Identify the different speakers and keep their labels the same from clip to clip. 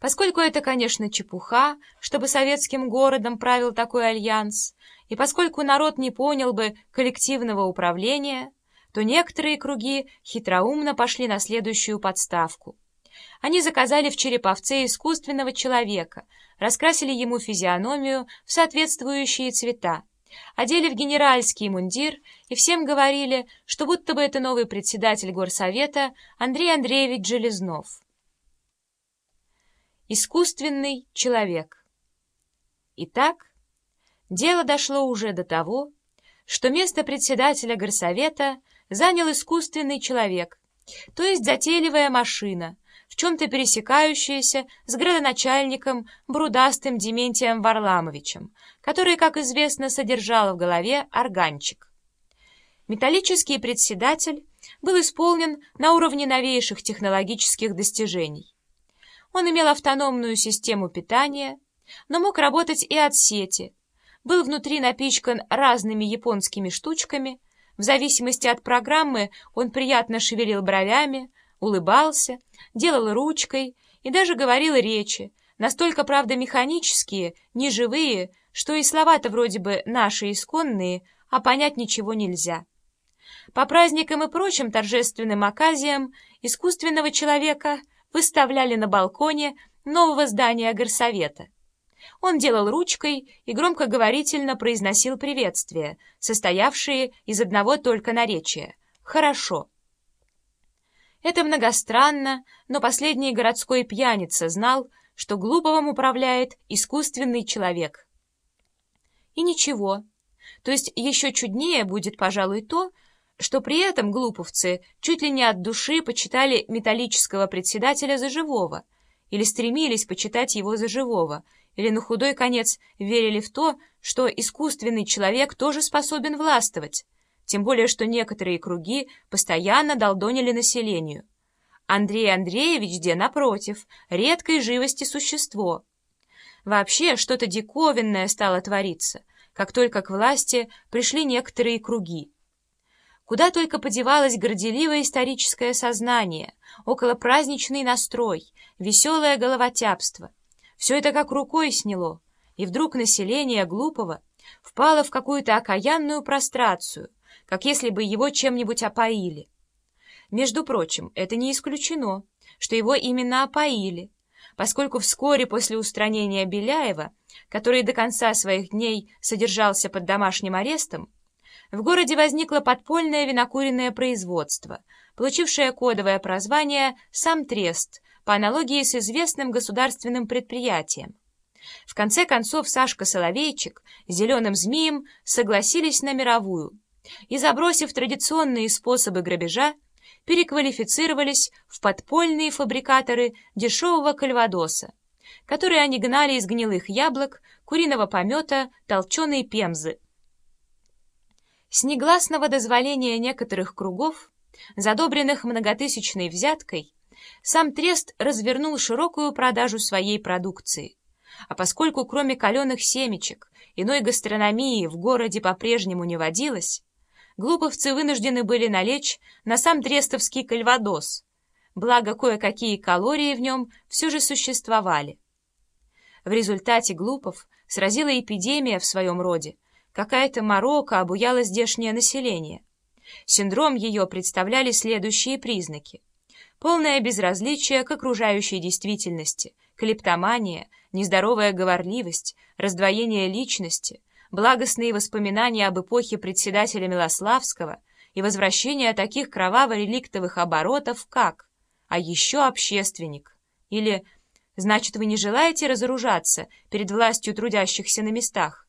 Speaker 1: Поскольку это, конечно, чепуха, чтобы советским городом правил такой альянс, и поскольку народ не понял бы коллективного управления, то некоторые круги хитроумно пошли на следующую подставку. Они заказали в Череповце искусственного человека, раскрасили ему физиономию в соответствующие цвета, одели в генеральский мундир и всем говорили, что будто бы это новый председатель горсовета Андрей Андреевич Железнов. Искусственный человек. Итак, дело дошло уже до того, что место председателя горсовета занял искусственный человек, то есть затейливая машина, в чем-то пересекающаяся с градоначальником Брудастым Дементием Варламовичем, который, как известно, содержал в голове органчик. Металлический председатель был исполнен на уровне новейших технологических достижений. Он имел автономную систему питания, но мог работать и от сети, был внутри напичкан разными японскими штучками, в зависимости от программы он приятно шевелил бровями, улыбался, делал ручкой и даже говорил речи, настолько, правда, механические, неживые, что и слова-то вроде бы наши исконные, а понять ничего нельзя. По праздникам и прочим торжественным оказиям искусственного человека выставляли на балконе нового здания горсовета. Он делал ручкой и громкоговорительно произносил приветствия, состоявшие из одного только наречия «хорошо». Это многостранно, но последний городской пьяница знал, что Глуповым управляет искусственный человек. И ничего. То есть еще чуднее будет, пожалуй, то, что при этом глуповцы чуть ли не от души почитали металлического председателя за живого, или стремились почитать его за живого, или на худой конец верили в то, что искусственный человек тоже способен властвовать, тем более что некоторые круги постоянно долдонили населению. Андрей Андреевич, где, напротив, редкой живости существо. Вообще что-то диковинное стало твориться, как только к власти пришли некоторые круги. Куда только подевалось горделивое историческое сознание, околопраздничный настрой, веселое головотяпство. Все это как рукой сняло, и вдруг население глупого впало в какую-то окаянную прострацию, как если бы его чем-нибудь опоили. Между прочим, это не исключено, что его именно опоили, поскольку вскоре после устранения Беляева, который до конца своих дней содержался под домашним арестом, в городе возникло подпольное винокуренное производство, получившее кодовое прозвание «Сам Трест» по аналогии с известным государственным предприятием. В конце концов Сашка Соловейчик с «Зеленым змеем» согласились на мировую и, забросив традиционные способы грабежа, переквалифицировались в подпольные фабрикаторы дешевого кальвадоса, которые они гнали из гнилых яблок, куриного помета, толченой пемзы, с негласного дозволения некоторых кругов, задобренных многотысячной взяткой, сам Трест развернул широкую продажу своей продукции. А поскольку кроме каленых семечек иной гастрономии в городе по-прежнему не водилось, глуповцы вынуждены были налечь на сам трестовский кальвадос, благо кое-какие калории в нем все же существовали. В результате глупов сразила эпидемия в своем роде, Какая-то морока обуяла здешнее население. Синдром ее представляли следующие признаки. Полное безразличие к окружающей действительности, клептомания, нездоровая говорливость, раздвоение личности, благостные воспоминания об эпохе председателя Милославского и возвращение таких кроваво-реликтовых оборотов, как «а еще общественник» или «значит, вы не желаете разоружаться перед властью трудящихся на местах?»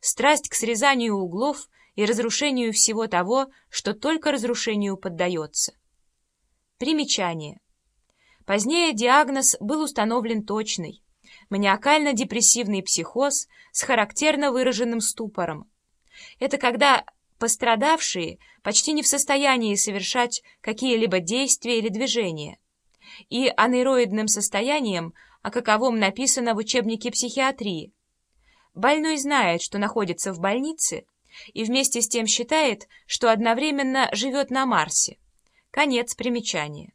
Speaker 1: Страсть к срезанию углов и разрушению всего того, что только разрушению поддается. Примечание. Позднее диагноз был установлен точный – маниакально-депрессивный психоз с характерно выраженным ступором. Это когда пострадавшие почти не в состоянии совершать какие-либо действия или движения, и анейроидным состоянием, о каковом написано в учебнике психиатрии, Больной знает, что находится в больнице, и вместе с тем считает, что одновременно живет на Марсе. Конец примечания.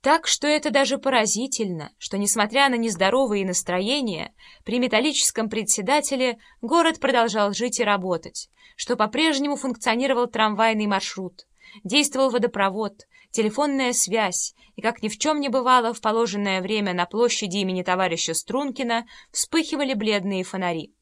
Speaker 1: Так что это даже поразительно, что, несмотря на нездоровые настроения, при металлическом председателе город продолжал жить и работать, что по-прежнему функционировал трамвайный маршрут, действовал водопровод, телефонная связь, и, как ни в чем не бывало, в положенное время на площади имени товарища Стрункина вспыхивали бледные фонари.